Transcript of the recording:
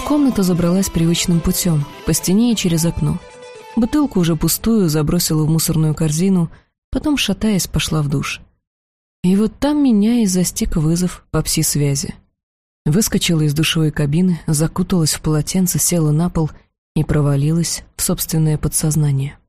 комнату забралась привычным путем, по стене и через окно. Бутылку уже пустую забросила в мусорную корзину, потом, шатаясь, пошла в душ. И вот там меня и застиг вызов по пси-связи. Выскочила из душевой кабины, закуталась в полотенце, села на пол и провалилась в собственное подсознание.